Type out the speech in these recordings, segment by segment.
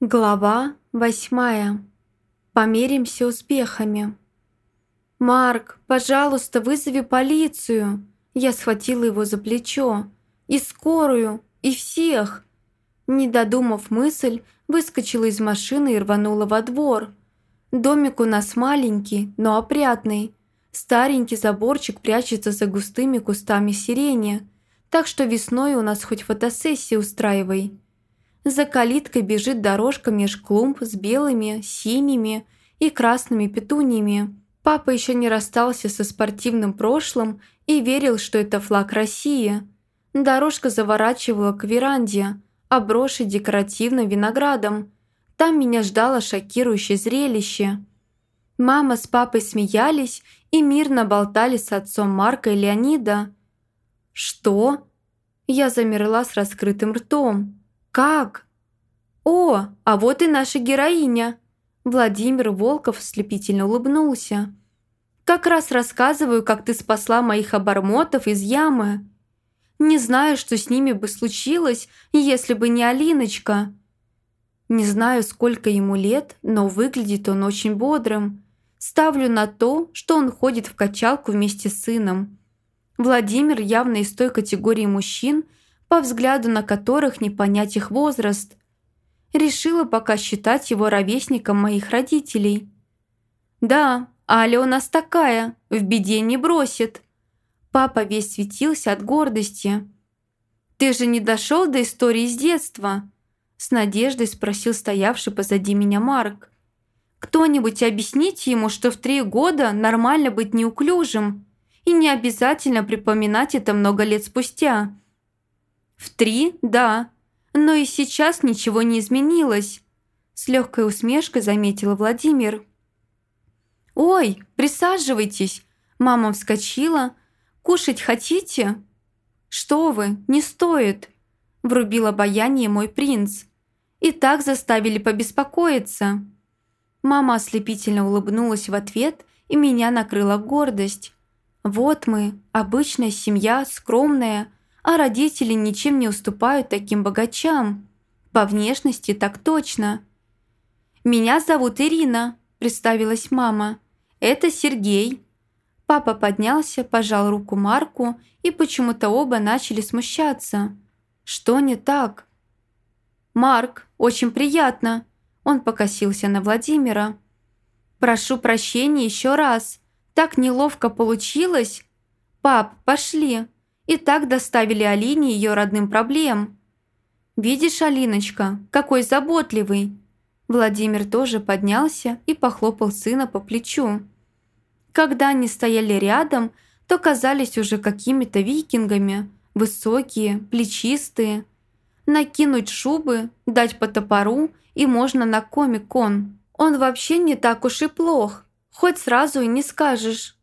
Глава восьмая. Померимся успехами. «Марк, пожалуйста, вызови полицию!» Я схватила его за плечо. «И скорую! И всех!» Не додумав мысль, выскочила из машины и рванула во двор. Домик у нас маленький, но опрятный. Старенький заборчик прячется за густыми кустами сирени, так что весной у нас хоть фотосессии устраивай. За калиткой бежит дорожка меж клумб с белыми, синими и красными петуниями. Папа еще не расстался со спортивным прошлым и верил, что это флаг России. Дорожка заворачивала к веранде, обросшей декоративным виноградом. Там меня ждало шокирующее зрелище. Мама с папой смеялись и мирно болтали с отцом Марка и Леонида. «Что?» Я замерла с раскрытым ртом. «Как?» «О, а вот и наша героиня!» Владимир Волков слепительно улыбнулся. «Как раз рассказываю, как ты спасла моих обормотов из ямы. Не знаю, что с ними бы случилось, если бы не Алиночка. Не знаю, сколько ему лет, но выглядит он очень бодрым. Ставлю на то, что он ходит в качалку вместе с сыном. Владимир явно из той категории мужчин, по взгляду на которых не понять их возраст. Решила пока считать его ровесником моих родителей. «Да, Аля у нас такая, в беде не бросит». Папа весь светился от гордости. «Ты же не дошел до истории с детства?» С надеждой спросил стоявший позади меня Марк. «Кто-нибудь объясните ему, что в три года нормально быть неуклюжим, и не обязательно припоминать это много лет спустя». «В три, да. Но и сейчас ничего не изменилось», – с легкой усмешкой заметила Владимир. «Ой, присаживайтесь!» Мама вскочила. «Кушать хотите?» «Что вы, не стоит!» – врубил обаяние мой принц. «И так заставили побеспокоиться». Мама ослепительно улыбнулась в ответ, и меня накрыла гордость. «Вот мы, обычная семья, скромная, а родители ничем не уступают таким богачам. По внешности так точно. «Меня зовут Ирина», – представилась мама. «Это Сергей». Папа поднялся, пожал руку Марку, и почему-то оба начали смущаться. «Что не так?» «Марк, очень приятно», – он покосился на Владимира. «Прошу прощения еще раз. Так неловко получилось. Пап, пошли, и так доставили Алине ее родным проблем. «Видишь, Алиночка, какой заботливый!» Владимир тоже поднялся и похлопал сына по плечу. Когда они стояли рядом, то казались уже какими-то викингами, высокие, плечистые. Накинуть шубы, дать по топору, и можно на комик-кон. Он вообще не так уж и плох, хоть сразу и не скажешь.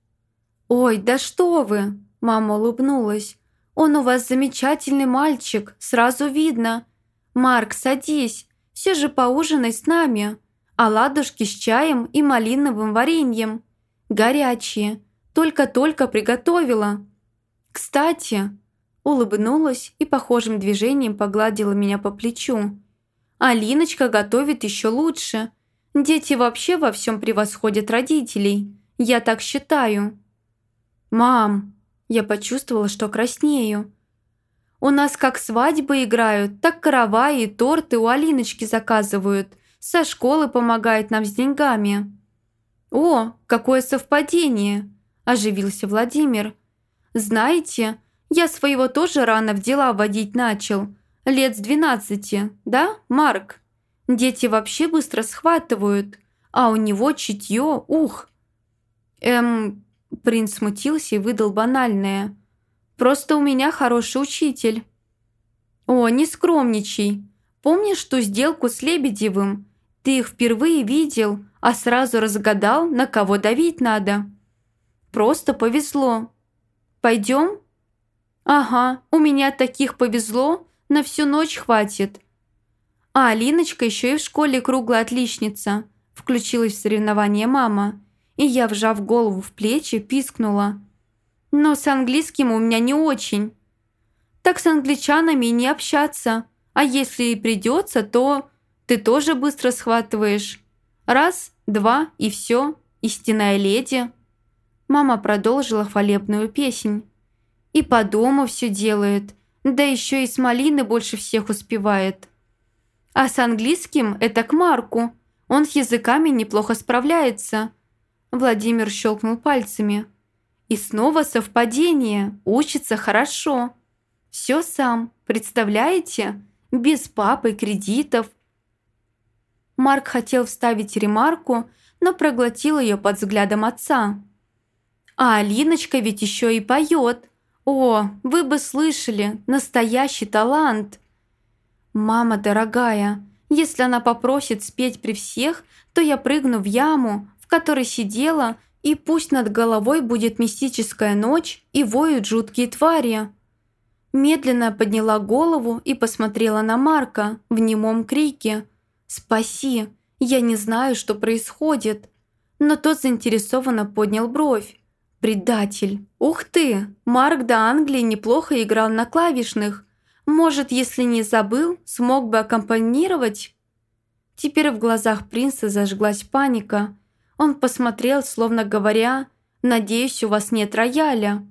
«Ой, да что вы!» Мама улыбнулась. «Он у вас замечательный мальчик, сразу видно. Марк, садись, все же поужинай с нами. Оладушки с чаем и малиновым вареньем. Горячие, только-только приготовила. Кстати...» Улыбнулась и похожим движением погладила меня по плечу. «Алиночка готовит еще лучше. Дети вообще во всем превосходят родителей. Я так считаю». «Мам!» Я почувствовала, что краснею. «У нас как свадьбы играют, так караваи и торты у Алиночки заказывают. Со школы помогает нам с деньгами». «О, какое совпадение!» – оживился Владимир. «Знаете, я своего тоже рано в дела водить начал. Лет с двенадцати, да, Марк? Дети вообще быстро схватывают, а у него чутье, ух!» «Эм, Принц смутился и выдал банальное. «Просто у меня хороший учитель». «О, не скромничай. Помнишь ту сделку с Лебедевым? Ты их впервые видел, а сразу разгадал, на кого давить надо. Просто повезло. Пойдем?» «Ага, у меня таких повезло, на всю ночь хватит». «А Алиночка еще и в школе круглая отличница», включилась в соревнование мама и я, вжав голову в плечи, пискнула. «Но с английским у меня не очень. Так с англичанами не общаться, а если и придется, то Ты тоже быстро схватываешь. Раз, два и все. Истинная леди». Мама продолжила хвалебную песнь. «И по дому все делает, да еще и с малины больше всех успевает. А с английским это к Марку. Он с языками неплохо справляется». Владимир щелкнул пальцами. «И снова совпадение. Учится хорошо. Все сам, представляете? Без папы, кредитов, Марк хотел вставить ремарку, но проглотил ее под взглядом отца. «А Алиночка ведь еще и поет. О, вы бы слышали, настоящий талант!» «Мама дорогая, если она попросит спеть при всех, то я прыгну в яму, в которой сидела, и пусть над головой будет мистическая ночь и воют жуткие твари». Медленно подняла голову и посмотрела на Марка в немом крике – «Спаси! Я не знаю, что происходит!» Но тот заинтересованно поднял бровь. «Предатель! Ух ты! Марк до Англии неплохо играл на клавишных. Может, если не забыл, смог бы аккомпанировать?» Теперь в глазах принца зажглась паника. Он посмотрел, словно говоря, «Надеюсь, у вас нет рояля».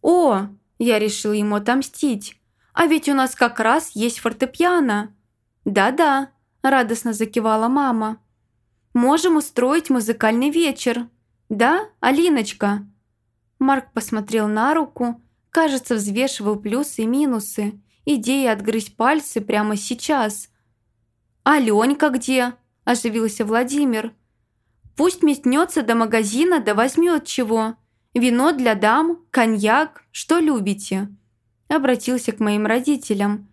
«О!» – я решил ему отомстить. «А ведь у нас как раз есть фортепиано». «Да-да», радостно закивала мама. «Можем устроить музыкальный вечер. Да, Алиночка?» Марк посмотрел на руку, кажется, взвешивал плюсы и минусы. Идея отгрызть пальцы прямо сейчас. «Аленька где?» – оживился Владимир. «Пусть метнется до магазина да возьмет чего. Вино для дам, коньяк, что любите?» Обратился к моим родителям –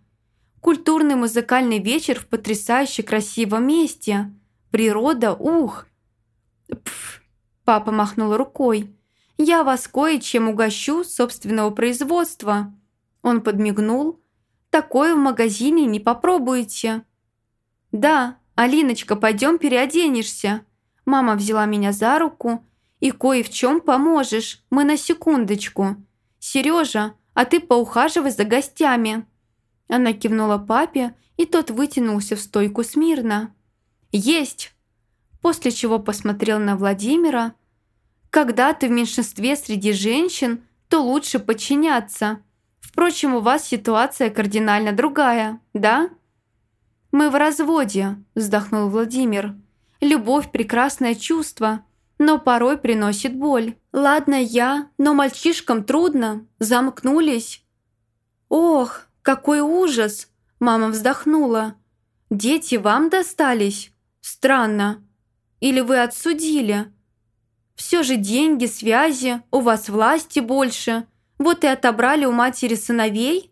Культурный музыкальный вечер в потрясающе красивом месте. Природа, ух!» «Пф!» – папа махнул рукой. «Я вас кое-чем угощу собственного производства». Он подмигнул. «Такое в магазине не попробуете». «Да, Алиночка, пойдем переоденешься». Мама взяла меня за руку. «И кое в чем поможешь, мы на секундочку. Сережа, а ты поухаживай за гостями». Она кивнула папе, и тот вытянулся в стойку смирно. «Есть!» После чего посмотрел на Владимира. «Когда ты в меньшинстве среди женщин, то лучше подчиняться. Впрочем, у вас ситуация кардинально другая, да?» «Мы в разводе», – вздохнул Владимир. «Любовь – прекрасное чувство, но порой приносит боль. Ладно я, но мальчишкам трудно, замкнулись». «Ох, «Какой ужас!» Мама вздохнула. «Дети вам достались? Странно. Или вы отсудили? Все же деньги, связи, у вас власти больше. Вот и отобрали у матери сыновей?»